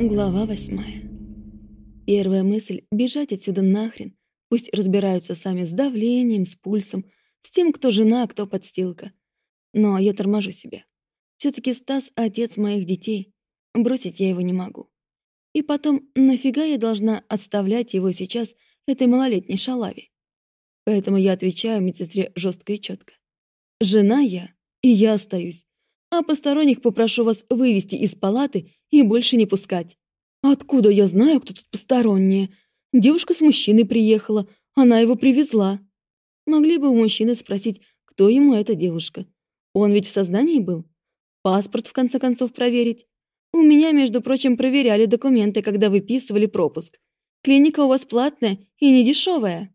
Глава восьмая. Первая мысль — бежать отсюда нахрен. Пусть разбираются сами с давлением, с пульсом, с тем, кто жена, кто подстилка. Но я торможу себя. все таки Стас — отец моих детей. Бросить я его не могу. И потом, нафига я должна отставлять его сейчас этой малолетней шалаве? Поэтому я отвечаю медсестре жестко и четко. Жена я, и я остаюсь. А посторонних попрошу вас вывести из палаты и больше не пускать. Откуда я знаю, кто тут посторонние? Девушка с мужчиной приехала, она его привезла. Могли бы у мужчины спросить, кто ему эта девушка. Он ведь в сознании был. Паспорт, в конце концов, проверить. У меня, между прочим, проверяли документы, когда выписывали пропуск. Клиника у вас платная и не дешевая.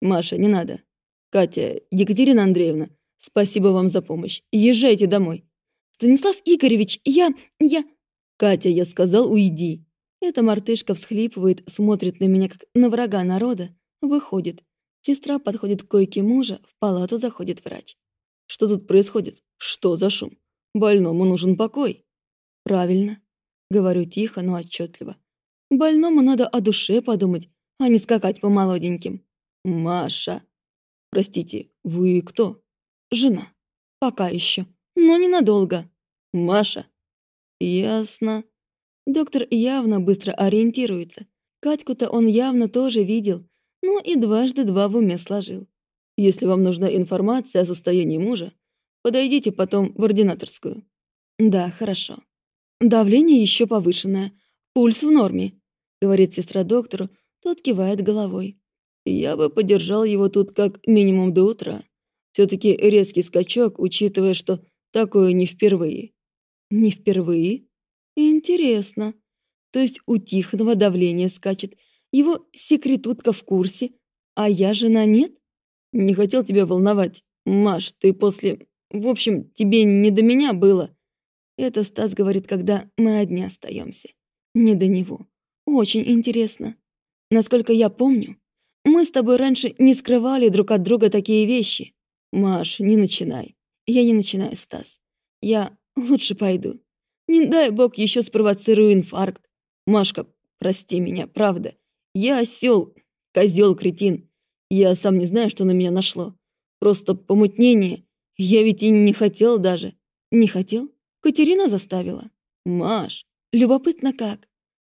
Маша, не надо. Катя, Екатерина Андреевна, спасибо вам за помощь. Езжайте домой. Станислав Игоревич, я... я... «Катя, я сказал, уйди!» Эта мартышка всхлипывает, смотрит на меня, как на врага народа, выходит. Сестра подходит к койке мужа, в палату заходит врач. «Что тут происходит? Что за шум? Больному нужен покой». «Правильно», — говорю тихо, но отчетливо. «Больному надо о душе подумать, а не скакать по молоденьким». «Маша!» «Простите, вы кто?» «Жена. Пока еще. Но ненадолго». «Маша!» «Ясно». Доктор явно быстро ориентируется. Катьку-то он явно тоже видел, но и дважды два в уме сложил. «Если вам нужна информация о состоянии мужа, подойдите потом в ординаторскую». «Да, хорошо. Давление еще повышенное, пульс в норме», — говорит сестра доктору, тот кивает головой. «Я бы подержал его тут как минимум до утра. все таки резкий скачок, учитывая, что такое не впервые». Не впервые? Интересно. То есть у Тихонова давление скачет, его секретутка в курсе, а я жена нет? Не хотел тебя волновать. Маш, ты после... В общем, тебе не до меня было. Это Стас говорит, когда мы одни остаемся. Не до него. Очень интересно. Насколько я помню, мы с тобой раньше не скрывали друг от друга такие вещи. Маш, не начинай. Я не начинаю, Стас. Я Лучше пойду. Не дай бог еще спровоцирую инфаркт. Машка, прости меня, правда. Я осел, козел, кретин. Я сам не знаю, что на меня нашло. Просто помутнение. Я ведь и не хотел даже. Не хотел? Катерина заставила. Маш, любопытно как?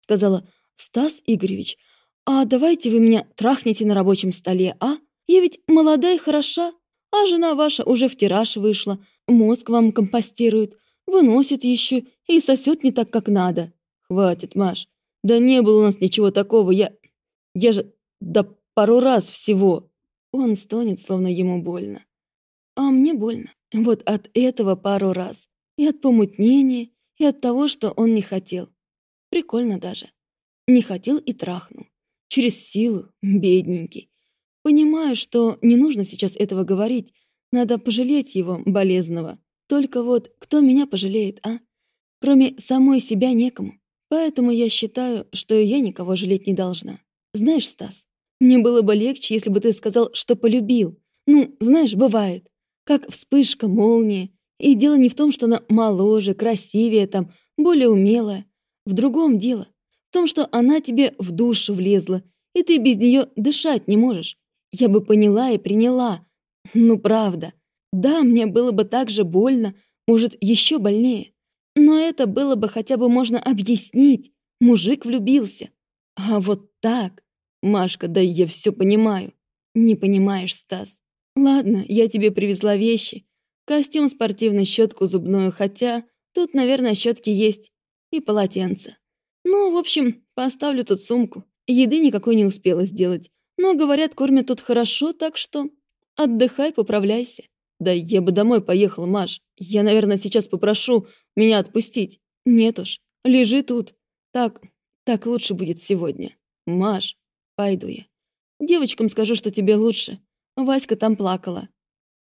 Сказала Стас Игоревич. А давайте вы меня трахнете на рабочем столе, а? Я ведь молодая и хороша, а жена ваша уже в тираж вышла, мозг вам компостирует, выносит еще и сосет не так, как надо. Хватит, Маш. Да не было у нас ничего такого. Я... Я же... Да пару раз всего. Он стонет, словно ему больно. А мне больно. Вот от этого пару раз. И от помутнения, и от того, что он не хотел. Прикольно даже. Не хотел и трахнул. Через силу, бедненький. Понимаю, что не нужно сейчас этого говорить. Надо пожалеть его, болезного. Только вот кто меня пожалеет, а? Кроме самой себя некому. Поэтому я считаю, что я никого жалеть не должна. Знаешь, Стас, мне было бы легче, если бы ты сказал, что полюбил. Ну, знаешь, бывает. Как вспышка, молния. И дело не в том, что она моложе, красивее, там, более умелая. В другом дело. В том, что она тебе в душу влезла, и ты без нее дышать не можешь. Я бы поняла и приняла. Ну, правда. Да, мне было бы так же больно, может, еще больнее. Но это было бы хотя бы можно объяснить. Мужик влюбился. А вот так... Машка, да я все понимаю. Не понимаешь, Стас. Ладно, я тебе привезла вещи. Костюм спортивный, щетку зубную, хотя тут, наверное, щетки есть. И полотенце. Ну, в общем, поставлю тут сумку. Еды никакой не успела сделать. Но, говорят, кормят тут хорошо, так что отдыхай, поправляйся. «Да я бы домой поехал, Маш. Я, наверное, сейчас попрошу меня отпустить». «Нет уж, лежи тут. Так, так лучше будет сегодня. Маш, пойду я. Девочкам скажу, что тебе лучше. Васька там плакала.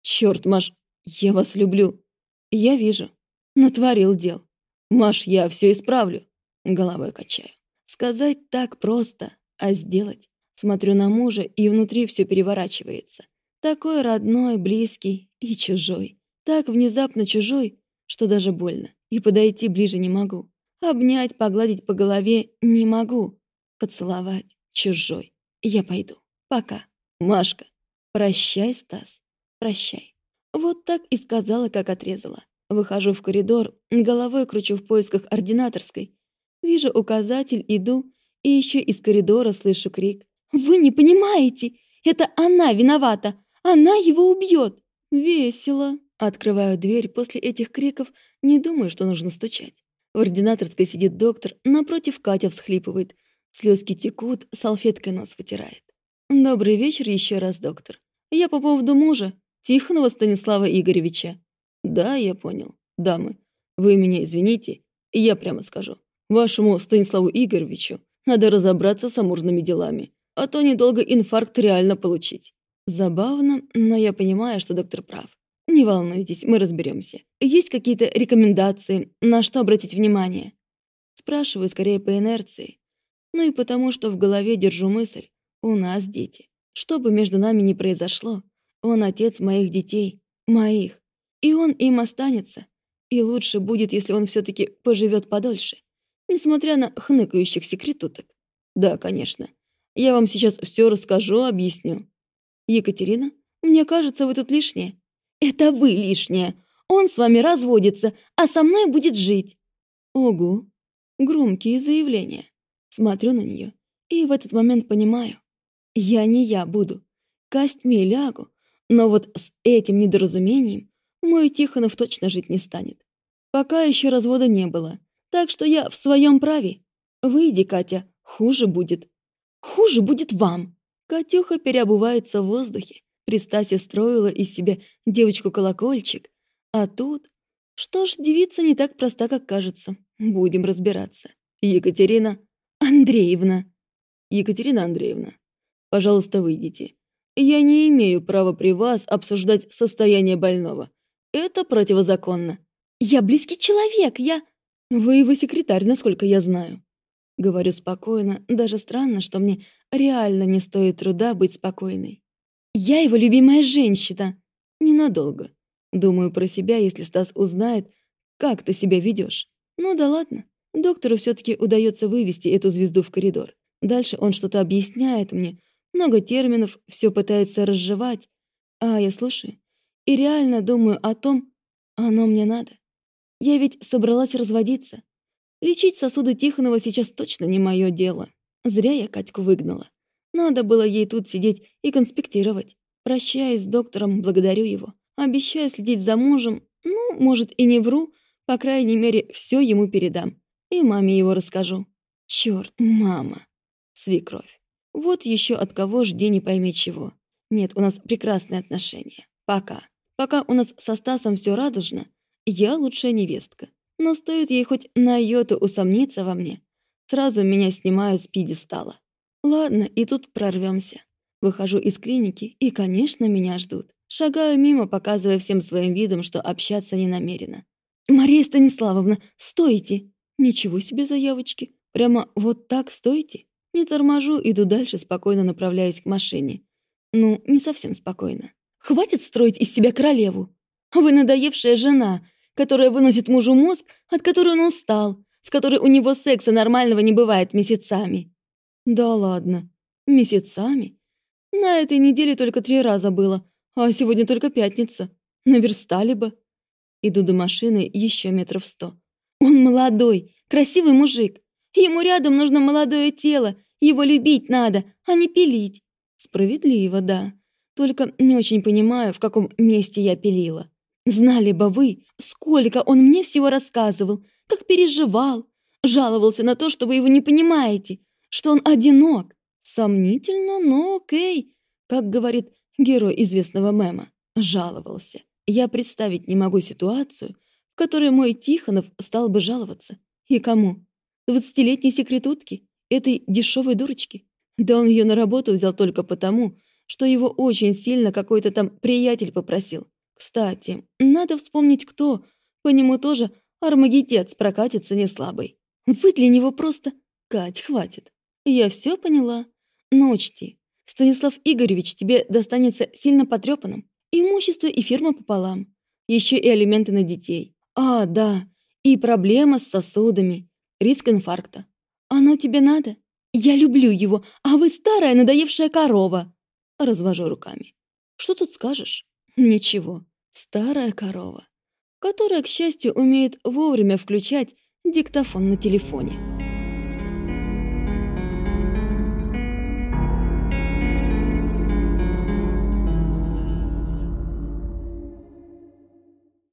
Черт, Маш, я вас люблю. Я вижу. Натворил дел. Маш, я все исправлю. Головой качаю. Сказать так просто, а сделать. Смотрю на мужа, и внутри все переворачивается. Такой родной, близкий и чужой. Так внезапно чужой, что даже больно. И подойти ближе не могу. Обнять, погладить по голове не могу. Поцеловать чужой. Я пойду. Пока. Машка. Прощай, Стас. Прощай. Вот так и сказала, как отрезала. Выхожу в коридор, головой кручу в поисках ординаторской. Вижу указатель, иду, и еще из коридора слышу крик. «Вы не понимаете! Это она виновата! Она его убьет!» «Весело!» Открываю дверь после этих криков, не думаю, что нужно стучать. В ординаторской сидит доктор, напротив Катя всхлипывает. Слезки текут, салфеткой нос вытирает. «Добрый вечер еще раз, доктор. Я по поводу мужа, Тихонова Станислава Игоревича». «Да, я понял. Дамы, вы меня извините, я прямо скажу. Вашему Станиславу Игоревичу надо разобраться с амурными делами, а то недолго инфаркт реально получить». Забавно, но я понимаю, что доктор прав. Не волнуйтесь, мы разберемся. Есть какие-то рекомендации, на что обратить внимание? Спрашиваю скорее по инерции. Ну и потому, что в голове держу мысль. У нас дети. Что бы между нами ни произошло, он отец моих детей. Моих. И он им останется. И лучше будет, если он все таки поживет подольше. Несмотря на хныкающих секретуток. Да, конечно. Я вам сейчас все расскажу, объясню. Екатерина, мне кажется, вы тут лишние. «Это вы лишняя. Он с вами разводится, а со мной будет жить». Ого, громкие заявления. Смотрю на нее и в этот момент понимаю. Я не я буду. Костьми лягу. Но вот с этим недоразумением мой Тихонов точно жить не станет. Пока еще развода не было. Так что я в своем праве. Выйди, Катя, хуже будет. Хуже будет вам. Катюха переобувается в воздухе при Стасе строила из себя девочку-колокольчик, а тут... Что ж, девица не так проста, как кажется. Будем разбираться. Екатерина Андреевна. Екатерина Андреевна, пожалуйста, выйдите. Я не имею права при вас обсуждать состояние больного. Это противозаконно. Я близкий человек, я... Вы его секретарь, насколько я знаю. Говорю спокойно, даже странно, что мне реально не стоит труда быть спокойной. Я его любимая женщина. Ненадолго. Думаю про себя, если Стас узнает, как ты себя ведешь. Ну да ладно. Доктору все-таки удается вывести эту звезду в коридор. Дальше он что-то объясняет мне, много терминов, все пытается разжевать. А я слушаю и реально думаю о том, оно мне надо. Я ведь собралась разводиться. Лечить сосуды Тихонова сейчас точно не мое дело. Зря я Катьку выгнала. Надо было ей тут сидеть и конспектировать. Прощаюсь с доктором, благодарю его. Обещаю следить за мужем. Ну, может, и не вру. По крайней мере, все ему передам. И маме его расскажу. Черт, мама. Свекровь. Вот еще от кого жди не пойми чего. Нет, у нас прекрасные отношения. Пока. Пока у нас со Стасом все радужно, я лучшая невестка. Но стоит ей хоть на йоту усомниться во мне, сразу меня снимают с пьедестала. Ладно, и тут прорвемся. Выхожу из клиники, и, конечно, меня ждут. Шагаю мимо, показывая всем своим видом, что общаться не намерена. «Мария Станиславовна, стойте!» «Ничего себе заявочки! Прямо вот так стойте!» Не торможу, иду дальше, спокойно направляюсь к машине. Ну, не совсем спокойно. «Хватит строить из себя королеву! Вы надоевшая жена, которая выносит мужу мозг, от которой он устал, с которой у него секса нормального не бывает месяцами. Да ладно, месяцами? На этой неделе только три раза было, а сегодня только пятница. Наверстали бы. Иду до машины еще метров сто. Он молодой, красивый мужик. Ему рядом нужно молодое тело, его любить надо, а не пилить. Справедливо, да. Только не очень понимаю, в каком месте я пилила. Знали бы вы, сколько он мне всего рассказывал, как переживал, жаловался на то, что вы его не понимаете, что он одинок. Сомнительно, но окей. Как говорит герой известного мема, жаловался. Я представить не могу ситуацию, в которой мой Тихонов стал бы жаловаться. И кому? Двадцатилетней секретутке? Этой дешевой дурочке? Да он ее на работу взял только потому, что его очень сильно какой-то там приятель попросил. Кстати, надо вспомнить, кто. По нему тоже армагедец прокатится не слабый. Вы для него просто... Кать, хватит. Я все поняла. Но учти, Станислав Игоревич тебе достанется сильно потрепанным. Имущество и фирма пополам. Еще и алименты на детей. А, да, и проблема с сосудами. риск инфаркта. Оно тебе надо? Я люблю его, а вы старая надоевшая корова. Развожу руками. Что тут скажешь? Ничего. Старая корова, которая, к счастью, умеет вовремя включать диктофон на телефоне.